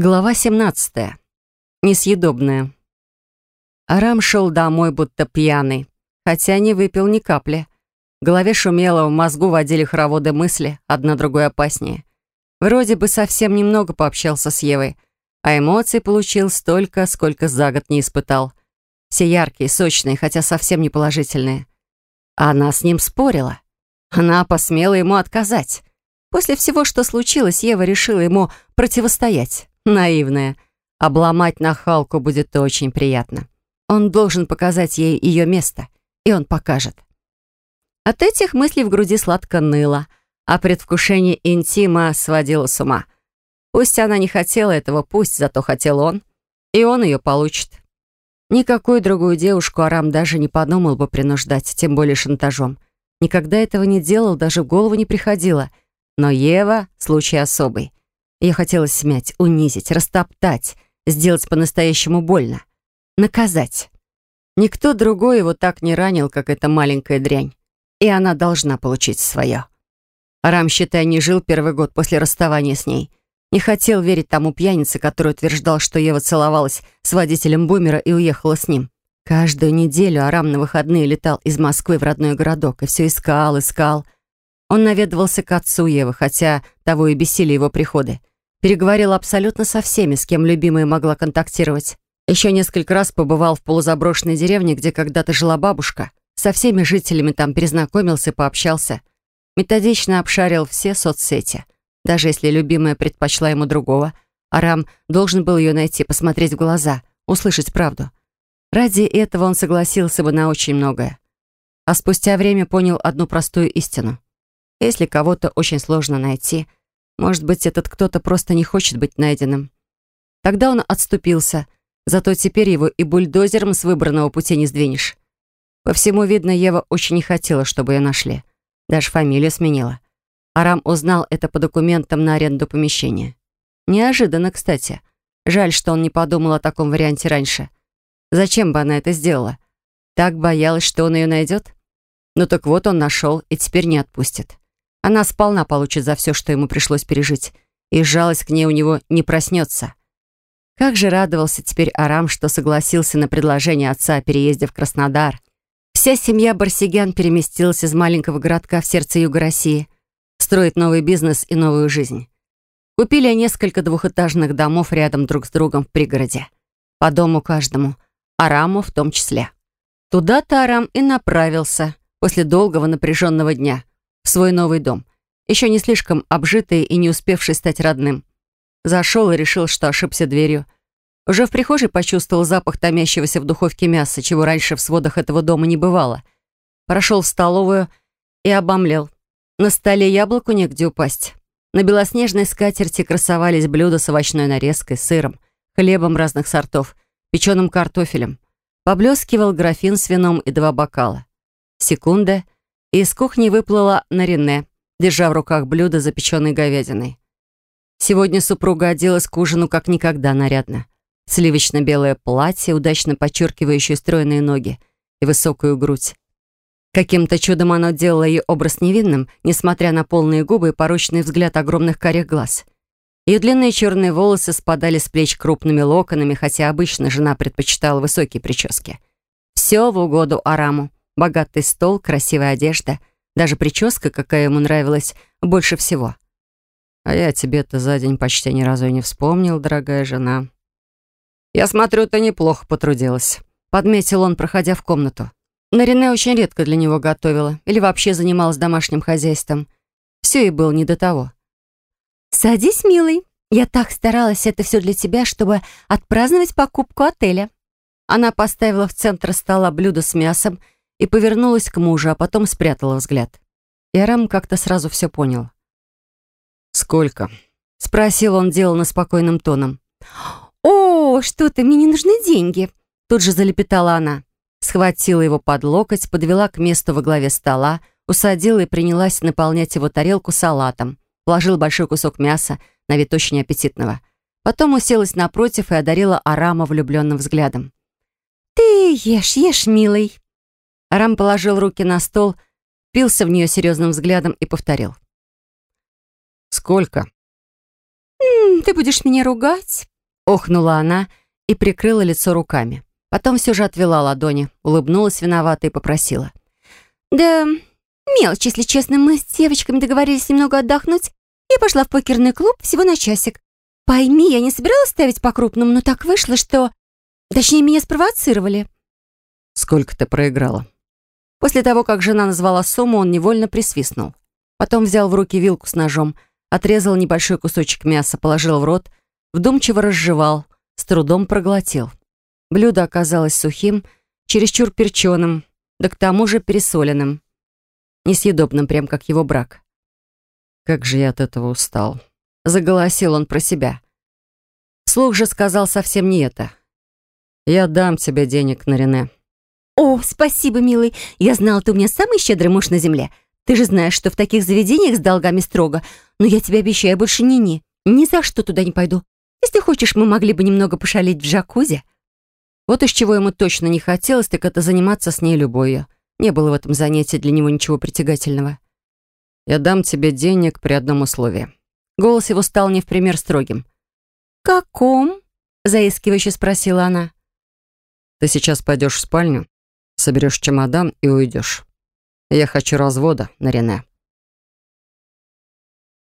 Глава 17. Несъедобная. Арам шел домой, будто пьяный, хотя не выпил ни капли. В голове шумело, в мозгу водили хороводы мысли, одна другой опаснее. Вроде бы совсем немного пообщался с Евой, а эмоций получил столько, сколько за год не испытал. Все яркие, сочные, хотя совсем не положительные. Она с ним спорила. Она посмела ему отказать. После всего, что случилось, Ева решила ему противостоять. Наивная. Обломать нахалку будет очень приятно. Он должен показать ей ее место, и он покажет. От этих мыслей в груди сладко ныло, а предвкушение интима сводило с ума. Пусть она не хотела этого, пусть зато хотел он, и он ее получит. Никакую другую девушку Арам даже не подумал бы принуждать, тем более шантажом. Никогда этого не делал, даже в голову не приходило. Но Ева — случай особый. Ее хотелось смять, унизить, растоптать, сделать по-настоящему больно. Наказать. Никто другой его так не ранил, как эта маленькая дрянь. И она должна получить свое. Рам, считай, не жил первый год после расставания с ней. Не хотел верить тому пьянице, который утверждал, что Ева целовалась с водителем бумера и уехала с ним. Каждую неделю Арам на выходные летал из Москвы в родной городок и все искал, искал. Он наведывался к отцу Евы, хотя того и бесили его приходы. Переговорил абсолютно со всеми, с кем любимая могла контактировать. Еще несколько раз побывал в полузаброшенной деревне, где когда-то жила бабушка. Со всеми жителями там перезнакомился, пообщался. Методично обшарил все соцсети. Даже если любимая предпочла ему другого, Арам должен был ее найти, посмотреть в глаза, услышать правду. Ради этого он согласился бы на очень многое. А спустя время понял одну простую истину. Если кого-то очень сложно найти — может быть, этот кто-то просто не хочет быть найденным. Тогда он отступился, зато теперь его и бульдозером с выбранного пути не сдвинешь. По всему видно, Ева очень не хотела, чтобы ее нашли. Даже фамилию сменила. Арам узнал это по документам на аренду помещения. Неожиданно, кстати. Жаль, что он не подумал о таком варианте раньше. Зачем бы она это сделала? Так боялась, что он ее найдет? Ну так вот он нашел и теперь не отпустит. Она сполна получит за все, что ему пришлось пережить, и жалость к ней у него не проснется. Как же радовался теперь Арам, что согласился на предложение отца о переезде в Краснодар. Вся семья Барсигян переместилась из маленького городка в сердце юга России, строить новый бизнес и новую жизнь. Купили несколько двухэтажных домов рядом друг с другом в пригороде. По дому каждому, Араму в том числе. Туда-то Арам и направился после долгого напряженного дня свой новый дом, еще не слишком обжитый и не успевший стать родным. Зашел и решил, что ошибся дверью. Уже в прихожей почувствовал запах томящегося в духовке мяса, чего раньше в сводах этого дома не бывало. Прошел в столовую и обомлел. На столе яблоку негде упасть. На белоснежной скатерти красовались блюда с овощной нарезкой, сыром, хлебом разных сортов, печеным картофелем. Поблескивал графин с вином и два бокала. Секунда — из кухни выплыла Нарине, держа в руках блюдо запеченной говядиной. Сегодня супруга оделась к ужину как никогда нарядно. Сливочно-белое платье, удачно подчеркивающее стройные ноги и высокую грудь. Каким-то чудом оно делало ее образ невинным, несмотря на полные губы и порочный взгляд огромных карих глаз. Ее длинные черные волосы спадали с плеч крупными локонами, хотя обычно жена предпочитала высокие прически. Все в угоду Араму. Богатый стол, красивая одежда, даже прическа, какая ему нравилась больше всего. А я тебе-то за день почти ни разу и не вспомнил, дорогая жена. Я смотрю, ты неплохо потрудилась. Подметил он, проходя в комнату. Нарине очень редко для него готовила или вообще занималась домашним хозяйством. Все и было не до того. «Садись, милый. Я так старалась это все для тебя, чтобы отпраздновать покупку отеля». Она поставила в центр стола блюдо с мясом и повернулась к мужу, а потом спрятала взгляд. И Арам как-то сразу все понял. «Сколько?» — спросил он деланно спокойным тоном. «О, что ты, мне не нужны деньги!» Тут же залепетала она. Схватила его под локоть, подвела к месту во главе стола, усадила и принялась наполнять его тарелку салатом. Положила большой кусок мяса, на вид очень аппетитного. Потом уселась напротив и одарила Арама влюбленным взглядом. «Ты ешь, ешь, милый!» Арам положил руки на стол, пился в нее серьезным взглядом и повторил. «Сколько?» «М -м, «Ты будешь меня ругать?» — охнула она и прикрыла лицо руками. Потом все же отвела ладони, улыбнулась виновато и попросила. «Да мелочь, если честно. Мы с девочками договорились немного отдохнуть. Я пошла в покерный клуб всего на часик. Пойми, я не собиралась ставить по-крупному, но так вышло, что... Точнее, меня спровоцировали». «Сколько ты проиграла?» После того, как жена назвала сумму, он невольно присвистнул. Потом взял в руки вилку с ножом, отрезал небольшой кусочек мяса, положил в рот, вдумчиво разжевал, с трудом проглотил. Блюдо оказалось сухим, чересчур перченым, да к тому же пересоленным. Несъедобным, прям как его брак. «Как же я от этого устал!» Заголосил он про себя. Слух же сказал совсем не это. «Я дам тебе денег на Рене». «О, спасибо, милый. Я знала, ты у меня самый щедрый муж на земле. Ты же знаешь, что в таких заведениях с долгами строго. Но я тебе обещаю, больше ни-ни. Ни за что туда не пойду. Если хочешь, мы могли бы немного пошалить в джакузи». Вот из чего ему точно не хотелось, так это заниматься с ней любовью. Не было в этом занятии для него ничего притягательного. «Я дам тебе денег при одном условии». Голос его стал не в пример строгим. «Каком?» — заискивающе спросила она. «Ты сейчас пойдешь в спальню, соберешь чемодан и уйдешь. Я хочу развода на Рене».